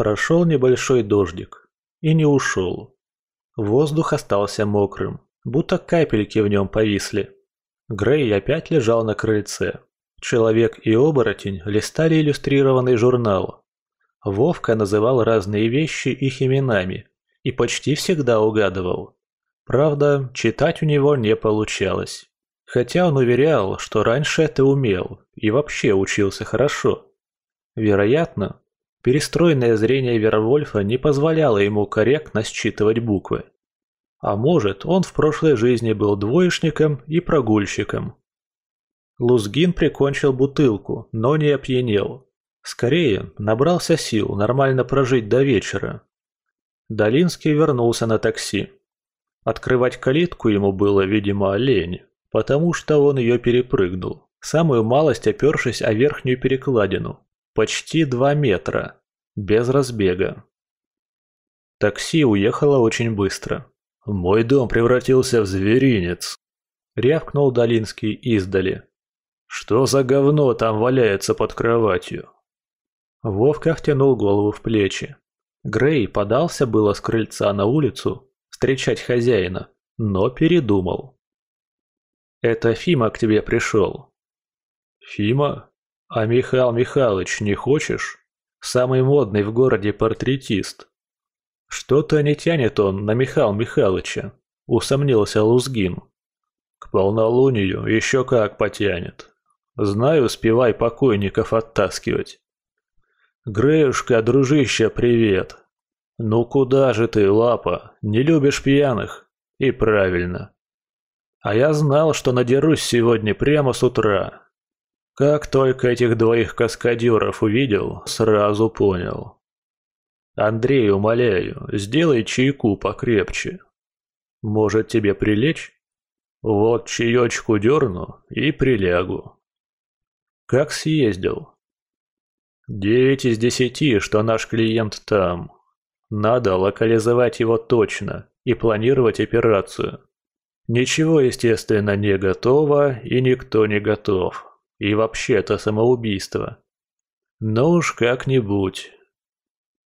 Прошел небольшой дождик и не ушел. Воздух остался мокрым, будто капельки в нем повисли. Грей опять лежал на крыльце. Человек и оборотень листали иллюстрированный журнал. Вовка называл разные вещи их именами и почти всегда угадывал. Правда, читать у него не получалось. Хотя он уверял, что раньше это умел и вообще учился хорошо. Вероятно, перестроенное зрение Вервольфа не позволяло ему корректно считывать буквы. А может, он в прошлой жизни был двоечником и прогульщиком. Лузгин прикончил бутылку, но не опьянел. Скорее, набрался сил нормально прожить до вечера. Долинский вернулся на такси. Открывать калитку ему было, видимо, лень, потому что он ее перепрыгнул, самую малость опершись о верхнюю перекладину. Почти два метра. Без разбега. Такси уехало очень быстро. «Мой дом превратился в зверинец», — рявкнул Долинский издали. «Что за говно там валяется под кроватью?» Вовка втянул голову в плечи. Грей подался было с крыльца на улицу встречать хозяина, но передумал. «Это Фима к тебе пришел». «Фима? А Михаил Михайлович не хочешь? Самый модный в городе портретист». «Что-то не тянет он на Михаила Михайловича», — усомнился Лузгин. «К полнолунию еще как потянет. Знаю, успевай покойников оттаскивать». «Греюшка, дружище, привет!» «Ну куда же ты, лапа? Не любишь пьяных?» «И правильно. А я знал, что надерусь сегодня прямо с утра. Как только этих двоих каскадеров увидел, сразу понял. Андрей, умоляю, сделай чайку покрепче. Может тебе прилечь? Вот чаечку дерну и прилягу. Как съездил? Девять из десяти, что наш клиент там. Надо локализовать его точно и планировать операцию. Ничего, естественно, не готово, и никто не готов. И вообще это самоубийство. Но уж как-нибудь.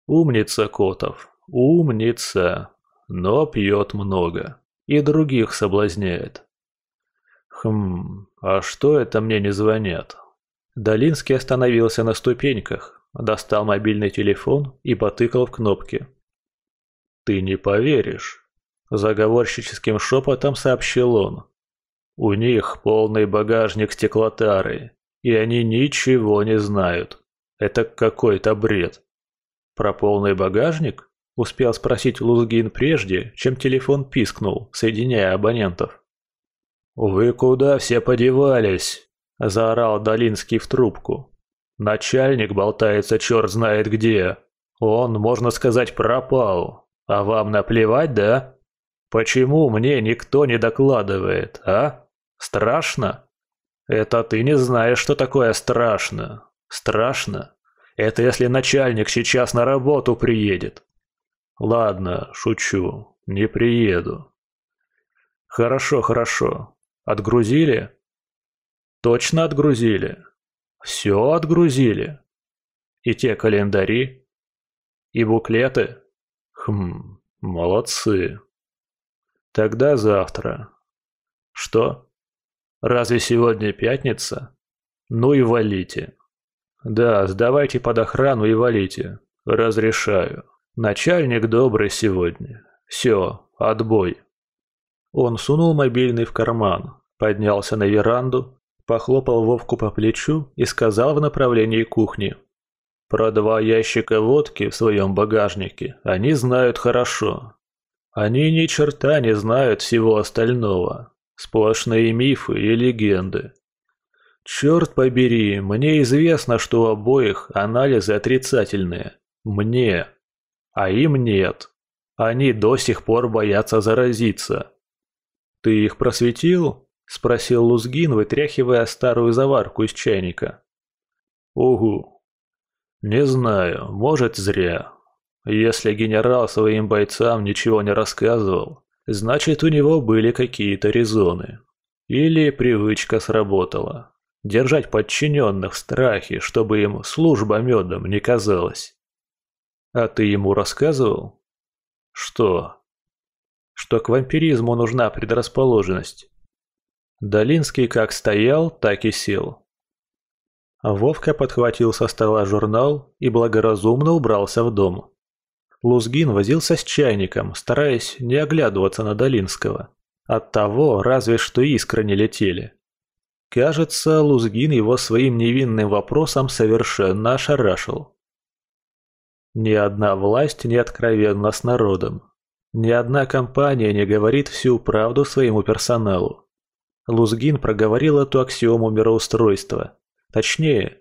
Умница Котов, умница. Но пьет много. И других соблазняет. Хм, а что это мне не звонят? Долинский остановился на ступеньках, достал мобильный телефон и потыкал в кнопки. «Ты не поверишь. Заговорщическим шепотом сообщил он. У них полный багажник стеклотары, и они ничего не знают. Это какой-то бред. Про полный багажник? Успел спросить Лузгин прежде, чем телефон пискнул, соединяя абонентов. «Вы куда все подевались?» – заорал Долинский в трубку. «Начальник болтается черт знает где. Он, можно сказать, пропал. А вам наплевать, да?» Почему мне никто не докладывает, а? Страшно? Это ты не знаешь, что такое страшно. Страшно? Это если начальник сейчас на работу приедет. Ладно, шучу, не приеду. Хорошо, хорошо. Отгрузили? Точно отгрузили? Все отгрузили? И те календари? И буклеты? Хм, молодцы. Тогда завтра. Что? Разве сегодня пятница? Ну и валите. Да, сдавайте под охрану и валите. Разрешаю. Начальник добрый сегодня. Все, отбой. Он сунул мобильный в карман, поднялся на веранду, похлопал Вовку по плечу и сказал в направлении кухни. Про два ящика водки в своем багажнике они знают хорошо. Они ни черта не знают всего остального. Сплошные мифы и легенды. Черт побери, мне известно, что у обоих анализы отрицательные. Мне. А им нет. Они до сих пор боятся заразиться. «Ты их просветил?» – спросил Лузгин, вытряхивая старую заварку из чайника. «Угу. Не знаю, может, зря. Если генерал своим бойцам ничего не рассказывал, значит у него были какие-то резоны. Или привычка сработала. Держать подчиненных в страхе, чтобы им служба медом не казалась. А ты ему рассказывал? Что? Что к вампиризму нужна предрасположенность. Долинский как стоял, так и сел. Вовка подхватил со стола журнал и благоразумно убрался в дом. Лузгин возился с чайником, стараясь не оглядываться на Долинского. Оттого разве что искры не летели. Кажется, Лузгин его своим невинным вопросом совершенно ошарашил. Ни одна власть не откровенна с народом. Ни одна компания не говорит всю правду своему персоналу. Лузгин проговорил эту аксиому мироустройства. Точнее,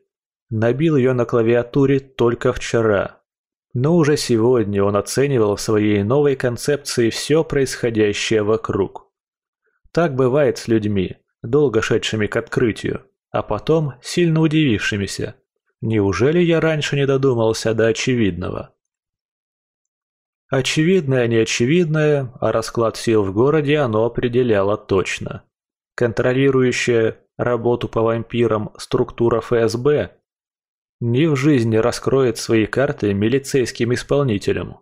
набил ее на клавиатуре только вчера. Но уже сегодня он оценивал в своей новой концепции все происходящее вокруг. Так бывает с людьми, долго шедшими к открытию, а потом сильно удивившимися. Неужели я раньше не додумался до очевидного? Очевидное, неочевидное, а расклад сил в городе оно определяло точно. Контролирующая работу по вампирам структура ФСБ ни в жизни раскроет свои карты милицейским исполнителям.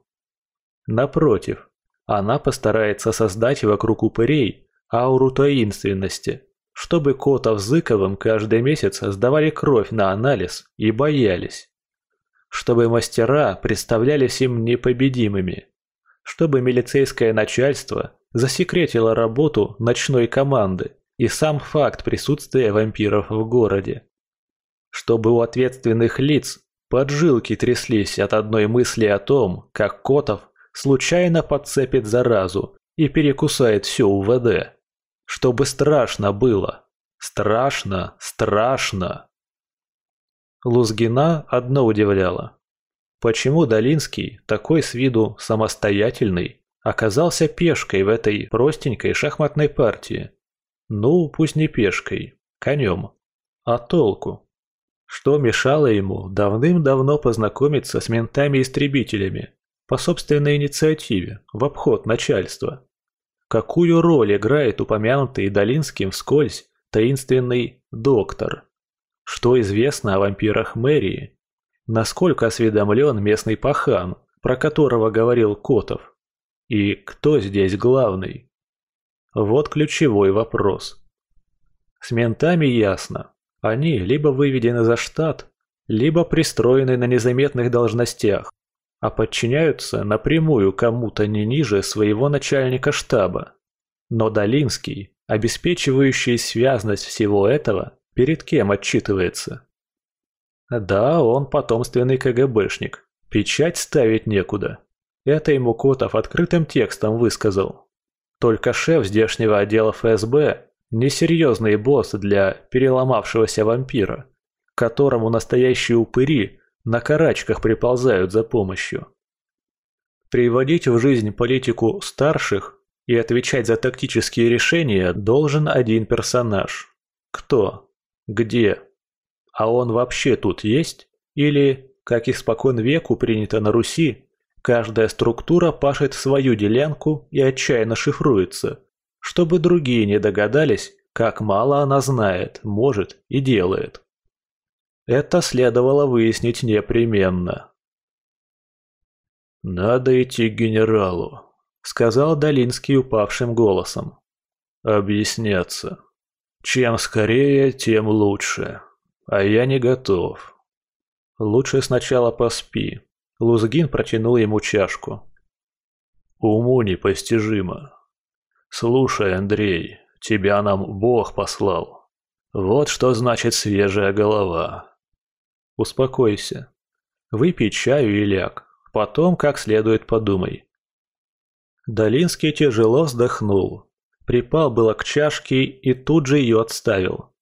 Напротив, она постарается создать вокруг упырей ауру таинственности, чтобы Котов с Зыковым каждый месяц сдавали кровь на анализ и боялись. Чтобы мастера представлялись им непобедимыми. Чтобы милицейское начальство засекретило работу ночной команды и сам факт присутствия вампиров в городе. Чтобы у ответственных лиц поджилки тряслись от одной мысли о том, как Котов случайно подцепит заразу и перекусает все УВД. Чтобы страшно было. Страшно, страшно. Лузгина одно удивляло. Почему Долинский, такой с виду самостоятельный, оказался пешкой в этой простенькой шахматной партии? Ну, пусть не пешкой, конем. А толку? Что мешало ему давным-давно познакомиться с ментами-истребителями по собственной инициативе, в обход начальства? Какую роль играет упомянутый Долинским вскользь таинственный доктор? Что известно о вампирах мэрии? Насколько осведомлен местный пахан, про которого говорил Котов? И кто здесь главный? Вот ключевой вопрос. С ментами ясно. Они либо выведены за штат, либо пристроены на незаметных должностях а подчиняются напрямую кому-то не ниже своего начальника штаба. Но Долинский, обеспечивающий связность всего этого, перед кем отчитывается? Да, он потомственный КГБшник, печать ставить некуда. Это ему Котов открытым текстом высказал. Только шеф здешнего отдела ФСБ – несерьезный босс для переломавшегося вампира, которому настоящие упыри на карачках приползают за помощью. Приводить в жизнь политику старших и отвечать за тактические решения должен один персонаж. Кто? Где? А он вообще тут есть? Или, как испокон веку принято на Руси, каждая структура пашет свою делянку и отчаянно шифруется, чтобы другие не догадались, как мало она знает, может и делает. Это следовало выяснить непременно. «Надо идти к генералу», — сказал Долинский упавшим голосом. «Объясняться. Чем скорее, тем лучше. А я не готов». «Лучше сначала поспи». Лузгин протянул ему чашку. «Уму непостижимо. Слушай, Андрей, тебя нам Бог послал. Вот что значит свежая голова. Успокойся. Выпей чаю и ляг. Потом как следует подумай. Долинский тяжело вздохнул. Припал было к чашке и тут же ее отставил.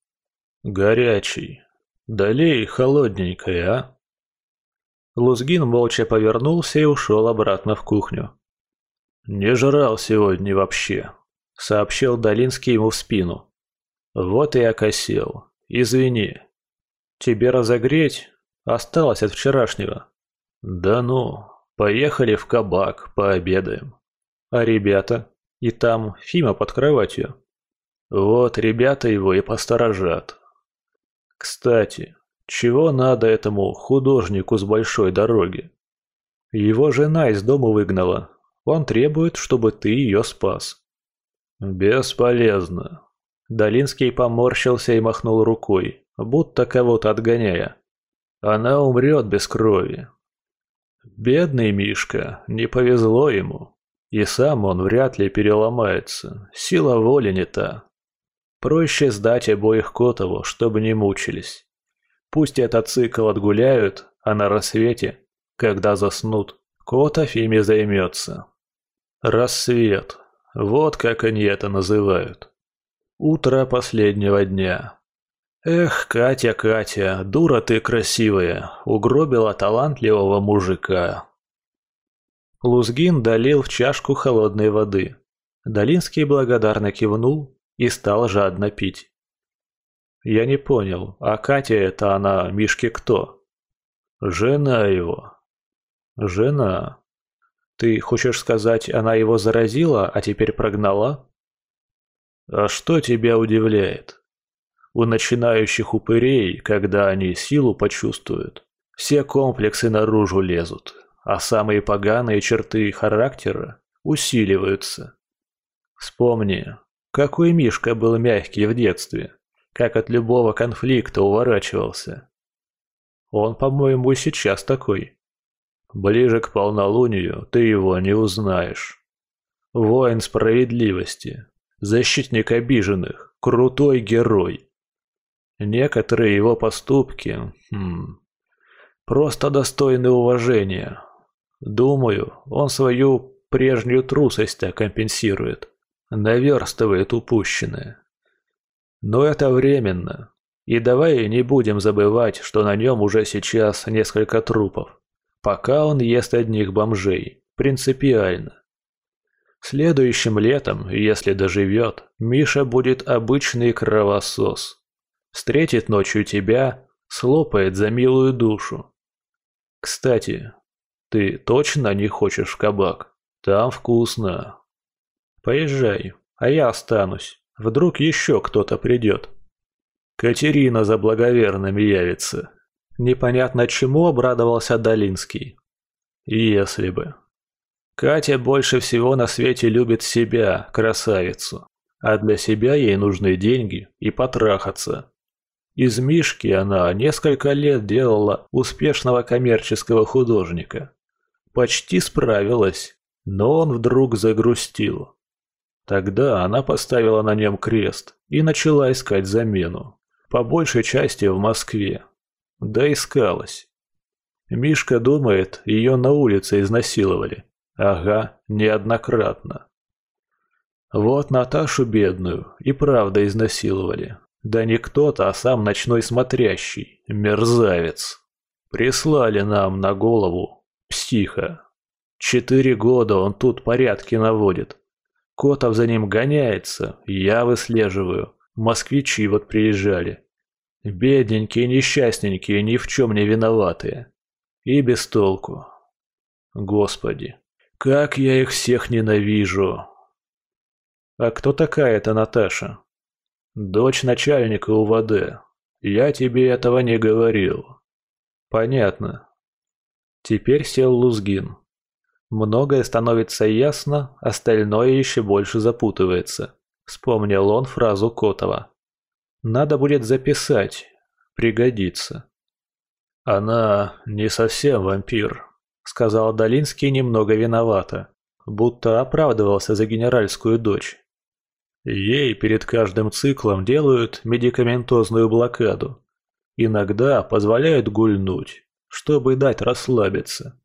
Горячий. Долей холодненькой, а? Лузгин молча повернулся и ушел обратно в кухню. «Не жрал сегодня вообще», — сообщил Долинский ему в спину. «Вот и окосел. Извини, Тебе разогреть? Осталось от вчерашнего. Да ну, поехали в кабак, пообедаем. А ребята? И там Фима под кроватью. Вот ребята его и посторожат. Кстати, чего надо этому художнику с большой дороги? Его жена из дома выгнала. Он требует, чтобы ты ее спас». «Бесполезно». Долинский поморщился и махнул рукой, будто кого-то отгоняя. «Она умрет без крови». Бедный Мишка, не повезло ему. И сам он вряд ли переломается, сила воли не та. Проще сдать обоих Котову, чтобы не мучились. Пусть этот цикл отгуляют, а на рассвете, когда заснут, Котов ими займется. Рассвет. Вот как они это называют. Утро последнего дня. Эх, Катя, Катя, дура ты красивая, угробила талантливого мужика. Лузгин долил в чашку холодной воды. Долинский благодарно кивнул и стал жадно пить. Я не понял, а Катя это она Мишке кто? Жена его. Жена. Ты хочешь сказать, она его заразила, а теперь прогнала? А что тебя удивляет? У начинающих упырей, когда они силу почувствуют, все комплексы наружу лезут, а самые поганые черты характера усиливаются. Вспомни, какой Мишка был мягкий в детстве как от любого конфликта уворачивался. Он, по-моему, сейчас такой. Ближе к полнолунию ты его не узнаешь. Воин справедливости, защитник обиженных, крутой герой. Некоторые его поступки хм, просто достойны уважения. Думаю, он свою прежнюю трусость компенсирует, наверстывает упущенное. Но это временно. И давай не будем забывать, что на нем уже сейчас несколько трупов. Пока он ест одних бомжей. Принципиально. Следующим летом, если доживет, Миша будет обычный кровосос. Встретит ночью тебя, слопает за милую душу. Кстати, ты точно не хочешь в кабак? Там вкусно. Поезжай, а я останусь. Вдруг еще кто-то придет. Катерина за благоверными явится. Непонятно чему обрадовался Долинский. Если бы. Катя больше всего на свете любит себя, красавицу. А для себя ей нужны деньги и потрахаться. Из Мишки она несколько лет делала успешного коммерческого художника. Почти справилась, но он вдруг загрустил. Тогда она поставила на нем крест и начала искать замену. По большей части в Москве. Да искалась. Мишка думает, ее на улице изнасиловали. Ага, неоднократно. Вот Наташу бедную и правда изнасиловали. Да не кто-то, а сам ночной смотрящий, мерзавец. Прислали нам на голову психа. Четыре года он тут порядки наводит, Котов за ним гоняется, я выслеживаю. Москвичи вот приезжали. Бедненькие, несчастненькие, ни в чем не виноватые. И без толку. Господи, как я их всех ненавижу. А кто такая эта Наташа? Дочь начальника УВД. Я тебе этого не говорил. Понятно. Теперь сел Лузгин. Многое становится ясно, остальное еще больше запутывается. Вспомнил он фразу Котова. Надо будет записать. Пригодится. Она не совсем вампир, сказал Долинский немного виновато, будто оправдывался за генеральскую дочь. Ей перед каждым циклом делают медикаментозную блокаду. Иногда позволяют гульнуть, чтобы дать расслабиться.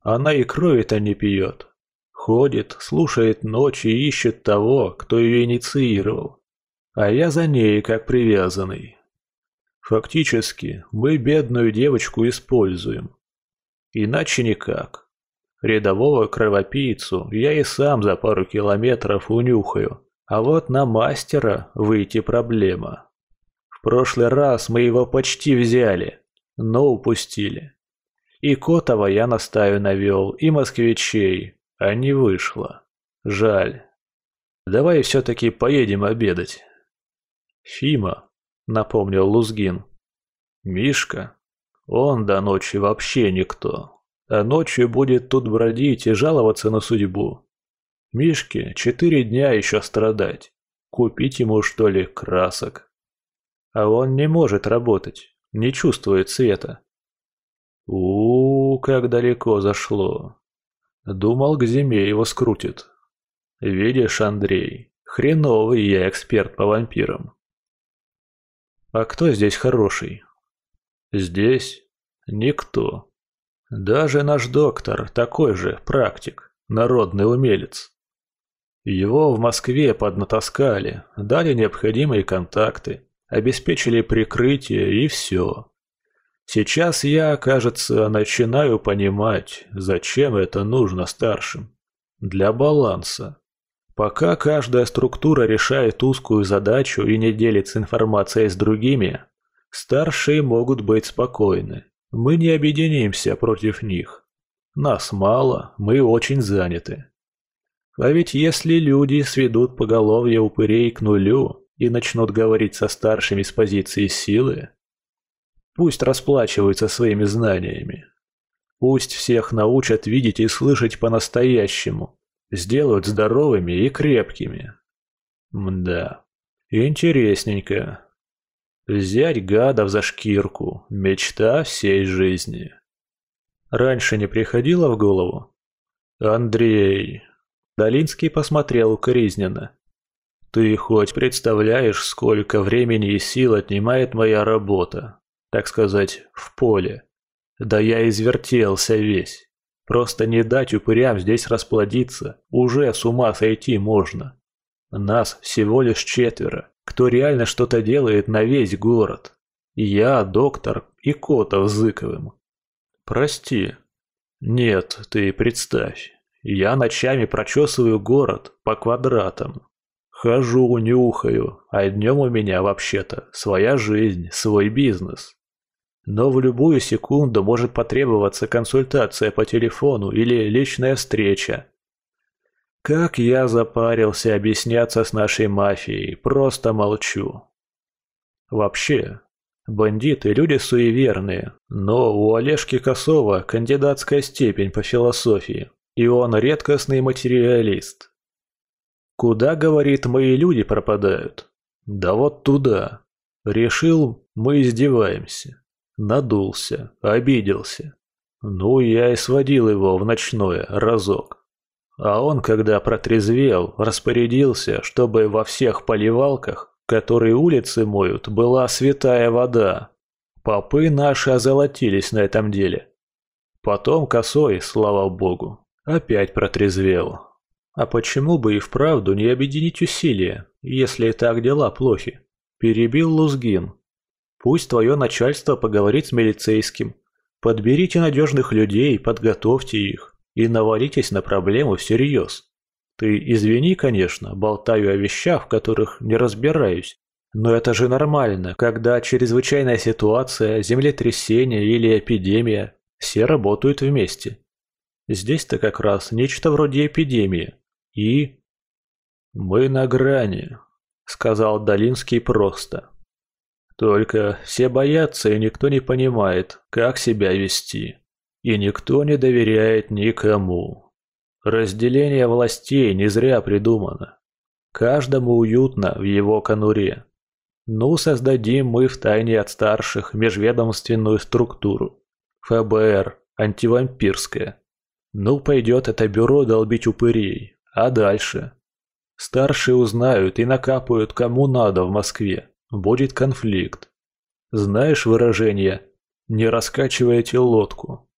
Она и крови-то не пьет. Ходит, слушает ночь и ищет того, кто ее инициировал. А я за ней как привязанный. Фактически, мы бедную девочку используем. Иначе никак. Рядового кровопийцу я и сам за пару километров унюхаю, а вот на мастера выйти проблема. В прошлый раз мы его почти взяли, но упустили. И Котова я на стаю навел, и москвичей, а не вышло. Жаль. Давай все-таки поедем обедать. Фима, напомнил Лузгин. Мишка? Он до ночи вообще никто. а ночью будет тут бродить и жаловаться на судьбу. Мишке четыре дня еще страдать. Купить ему, что ли, красок. А он не может работать, не чувствует света. у, -у, -у как далеко зашло. Думал, к зиме его скрутит. Видишь, Андрей, хреновый я эксперт по вампирам. А кто здесь хороший? Здесь никто. Даже наш доктор такой же практик, народный умелец. Его в Москве поднатаскали, дали необходимые контакты, обеспечили прикрытие и все. Сейчас я, кажется, начинаю понимать, зачем это нужно старшим. Для баланса. Пока каждая структура решает узкую задачу и не делится информацией с другими, старшие могут быть спокойны. Мы не объединимся против них. Нас мало, мы очень заняты. А ведь если люди сведут поголовье упырей к нулю и начнут говорить со старшими с позиции силы, пусть расплачиваются своими знаниями. Пусть всех научат видеть и слышать по-настоящему, сделают здоровыми и крепкими. Мда, интересненько. Взять гадов за шкирку – мечта всей жизни. Раньше не приходило в голову? Андрей, Долинский посмотрел укоризненно. «Ты хоть представляешь, сколько времени и сил отнимает моя работа? Так сказать, в поле. Да я извертелся весь. Просто не дать упырям здесь расплодиться, уже с ума сойти можно. Нас всего лишь четверо, кто реально что-то делает на весь город. Я, доктор и Котов с Зыковым. Прости. Нет, ты представь, я ночами прочесываю город по квадратам. Хожу, нюхаю, а днем у меня вообще-то своя жизнь, свой бизнес. Но в любую секунду может потребоваться консультация по телефону или личная встреча. Как я запарился объясняться с нашей мафией, просто молчу. Вообще, бандиты – люди суеверные, но у Олежки Косова кандидатская степень по философии, и он редкостный материалист. Куда, говорит, мои люди пропадают? Да вот туда. Решил, мы издеваемся. Надулся, обиделся. Ну, я и сводил его в ночное разок. А он, когда протрезвел, распорядился, чтобы во всех поливалках, которые улицы моют, была святая вода. Попы наши озолотились на этом деле. Потом косой, слава богу, Опять протрезвел. А почему бы и вправду не объединить усилия, если и так дела плохи? Перебил Лузгин. Пусть твое начальство поговорит с милицейским. Подберите надежных людей, подготовьте их и навалитесь на проблему всерьез. Ты извини, конечно, болтаю о вещах, в которых не разбираюсь, но это же нормально, когда чрезвычайная ситуация, землетрясение или эпидемия, все работают вместе. Здесь-то как раз нечто вроде эпидемии. И... «Мы на грани», — сказал Долинский просто. «Только все боятся, и никто не понимает, как себя вести. И никто не доверяет никому. Разделение властей не зря придумано. Каждому уютно в его конуре. Ну, создадим мы втайне от старших межведомственную структуру. ФБР, антивампирская. Ну, пойдет это бюро долбить упырей. А дальше? Старшие узнают и накапают кому надо в Москве. Будет конфликт. Знаешь выражение «не раскачивайте лодку»?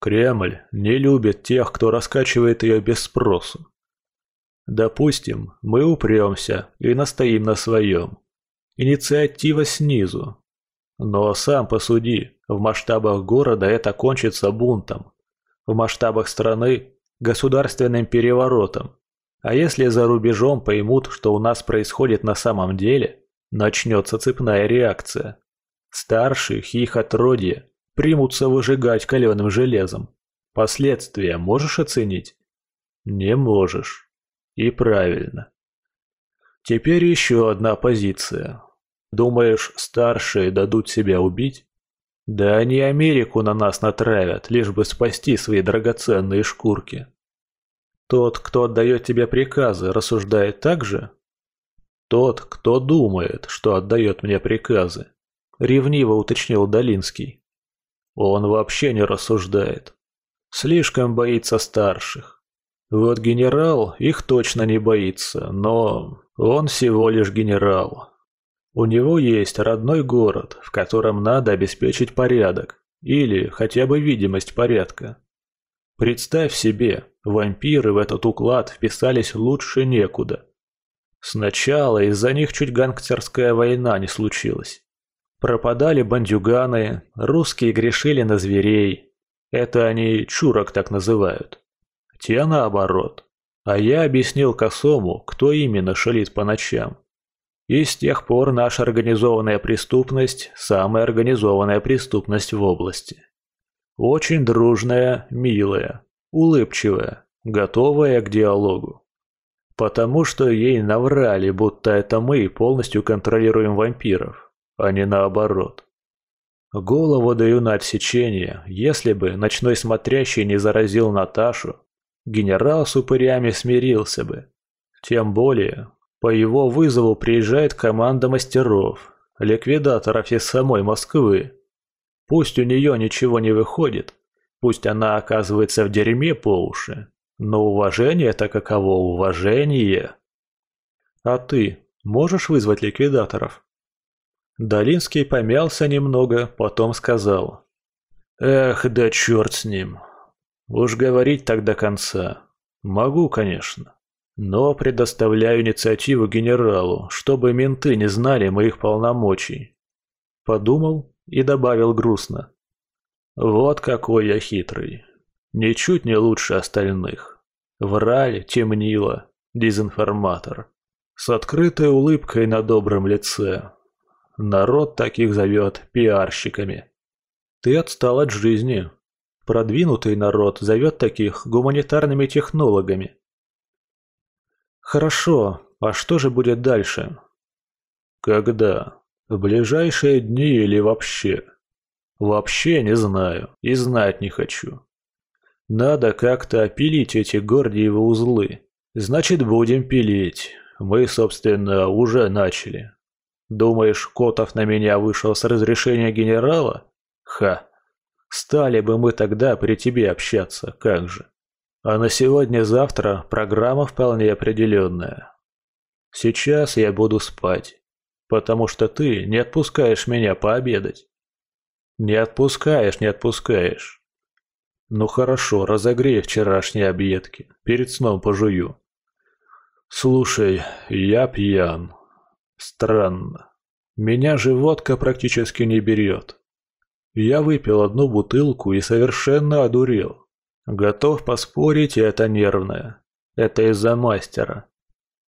Кремль не любит тех, кто раскачивает ее без спросу. Допустим, мы упремся и настоим на своем. Инициатива снизу. Но сам посуди, в масштабах города это кончится бунтом в масштабах страны государственным переворотом. А если за рубежом поймут, что у нас происходит на самом деле, начнется цепная реакция. Старших и их отродье примутся выжигать каленым железом. Последствия можешь оценить? Не можешь. И правильно. Теперь еще одна позиция. Думаешь, старшие дадут себя убить? Да они Америку на нас натравят, лишь бы спасти свои драгоценные шкурки. Тот, кто отдает тебе приказы, рассуждает так же? Тот, кто думает, что отдает мне приказы, ревниво уточнил Долинский. Он вообще не рассуждает. Слишком боится старших. Вот генерал их точно не боится, но он всего лишь генерал. У него есть родной город, в котором надо обеспечить порядок, или хотя бы видимость порядка. Представь себе, вампиры в этот уклад вписались лучше некуда. Сначала из-за них чуть гангстерская война не случилась. Пропадали бандюганы, русские грешили на зверей. Это они чурок так называют. Те наоборот. А я объяснил Косому, кто именно шалит по ночам. И с тех пор наша организованная преступность – самая организованная преступность в области. Очень дружная, милая, улыбчивая, готовая к диалогу. Потому что ей наврали, будто это мы полностью контролируем вампиров, а не наоборот. Голову даю на отсечение, если бы ночной смотрящий не заразил Наташу, генерал с упырями смирился бы. Тем более, по его вызову приезжает команда мастеров, ликвидаторов из самой Москвы. Пусть у нее ничего не выходит, пусть она оказывается в дерьме по уши, но уважение это каково уважение. А ты можешь вызвать ликвидаторов? Долинский помялся немного, потом сказал. Эх, да черт с ним. Уж говорить так до конца. Могу, конечно. Но предоставляю инициативу генералу, чтобы менты не знали моих полномочий. Подумал и добавил грустно. Вот какой я хитрый. Ничуть не лучше остальных. Враль, темнило, дезинформатор. С открытой улыбкой на добром лице. Народ таких зовет пиарщиками. Ты отстал от жизни. Продвинутый народ зовет таких гуманитарными технологами. Хорошо, а что же будет дальше? Когда? В ближайшие дни или вообще? Вообще не знаю и знать не хочу. Надо как-то опилить эти гордиевы узлы. Значит, будем пилить. Мы, собственно, уже начали. Думаешь, Котов на меня вышел с разрешения генерала? Ха. Стали бы мы тогда при тебе общаться, как же. А на сегодня-завтра программа вполне определенная. Сейчас я буду спать, потому что ты не отпускаешь меня пообедать. Не отпускаешь, не отпускаешь. Ну хорошо, разогрей вчерашние объедки, перед сном пожую. Слушай, я пьян. Странно. Меня же водка практически не берет. Я выпил одну бутылку и совершенно одурел. Готов поспорить, это нервное. Это из-за мастера.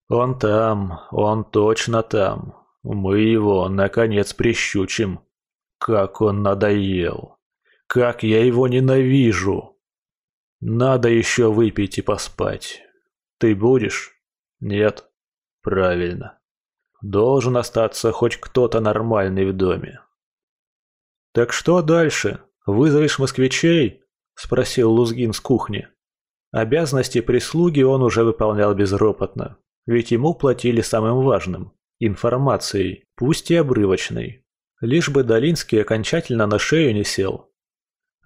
Он там, он точно там. Мы его, наконец, прищучим. Как он надоел. Как я его ненавижу. Надо еще выпить и поспать. Ты будешь? Нет? Правильно. Должен остаться хоть кто-то нормальный в доме. Так что дальше? Вызовешь москвичей? – спросил Лузгин с кухни. Обязанности прислуги он уже выполнял безропотно, ведь ему платили самым важным – информацией, пусть и обрывочной. Лишь бы Долинский окончательно на шею не сел.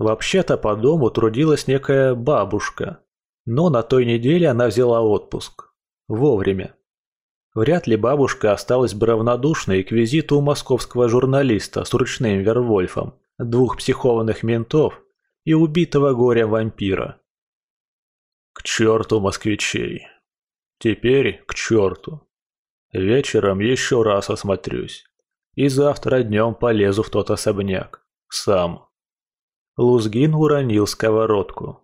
Вообще-то по дому трудилась некая бабушка, но на той неделе она взяла отпуск. Вовремя. Вряд ли бабушка осталась бы равнодушной к визиту московского журналиста с ручным Вервольфом, двух психованных ментов и убитого горем вампира. К черту москвичей. Теперь к черту. Вечером еще раз осмотрюсь. И завтра днем полезу в тот особняк. Сам. Лузгин уронил сковородку.